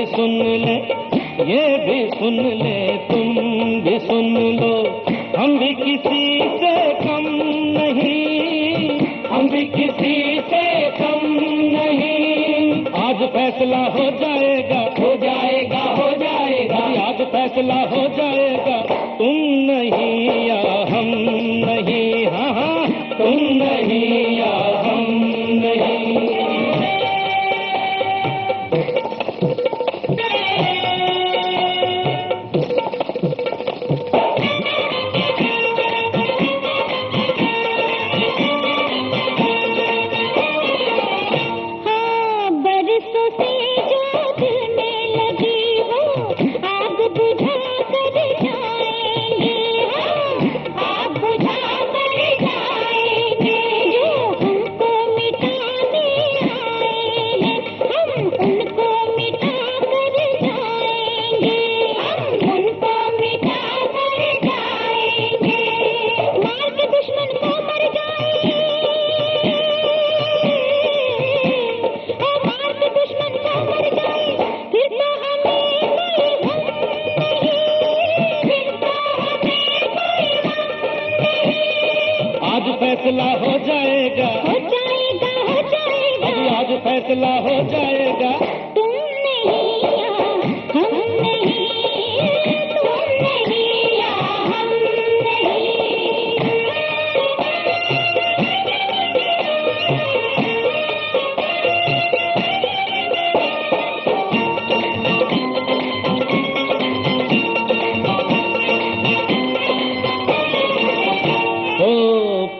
भी सुन ले, ये भी सुन ले, तुम भी सुन लो। हम भी किसी से कम नहीं, हम भी किसी से कम नहीं। आज फैसला हो जाएगा हो जाएगा हो जाएगा। आज फैसला हो जाएगा, तुम नहीं या हम नहीं। हाँ हाँ तुम नहीं पगला हो जाएगा। तुम नहीं हम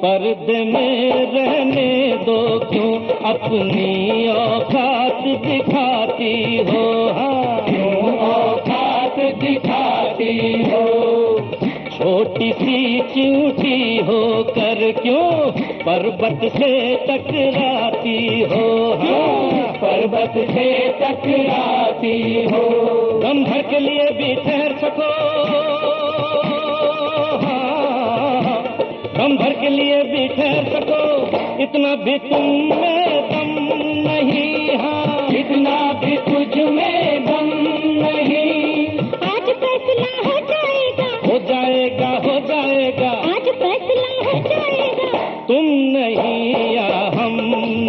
पर्दे में अपनी औकात दिखाती हो। औकात दिखाती हो। छोटी सी चूठी हो कर क्यों पर्वत से टकराती हो? पर्वत से टकराती हो। दम भर के लिए भी ठहर सको। हाँ भर के लिए भी ठहर सको। इतना भी तुम में इतना भी तुझ में दम नहीं। आज फैसला हो जाएगा। हो जाएगा हो जाएगा। आज फैसला हो जाएगा। तुम नहीं या हम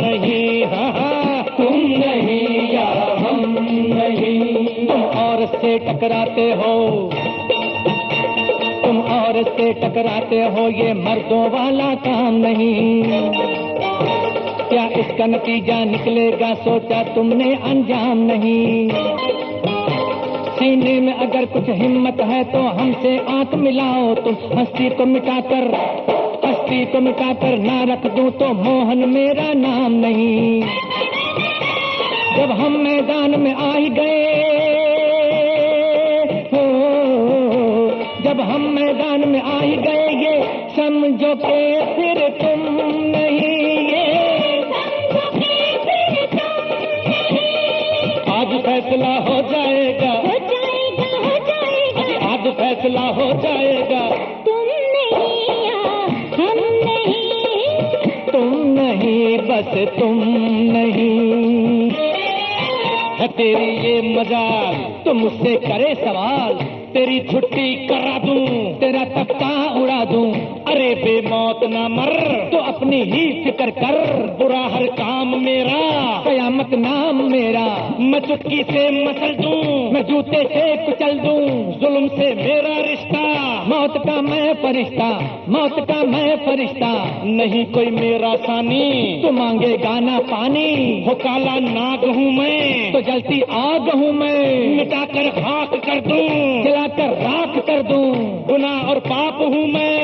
नहीं हाँ, हाँ। तुम नहीं या हम नहीं। तुम और से टकराते हो। तुम और से टकराते हो ये मर्दों वाला काम नहीं। क्या उसका नतीजा निकलेगा, सोचा तुमने अंजाम नहीं। सीने में अगर कुछ हिम्मत है तो हमसे आँख मिलाओ, तुम हस्ती को मिटाकर, हस्ती को मिटाकर ना रख दूँ तो मोहन मेरा नाम नहीं। जब हम मैदान में आ ही गए, हो, जब हम मैदान में आ ही गए, ये समझो के फिर तो बाद फैसला हो जाएगा। तुम नहीं हम नहीं। तुम नहीं बस तुम नहीं। है तेरी ये मजाल तुम मुझसे करे सवाल। तेरी छुट्टी करा दू तेरा तख्ता उड़ा दू। अरे बे मौत ना मर तो अपनी ही फ़िक्र कर। बुरा हर काम मेरा कयामत नाम मेरा, मैं चुटकी से मसल दूँ, मैं जूते से कुचल दूँ, जुल्म से मेरा रिश्ता, मौत का मैं फरिश्ता, मौत का मैं फरिश्ता, नहीं कोई मेरा सानी तो मांगे गाना पानी हो काला नाग हूँ मैं तो जलती आग हूँ मैं, मिटाकर खाक कर दूँ, जलाकर राख कर दूँ, गुनाह और पाप हूँ मैं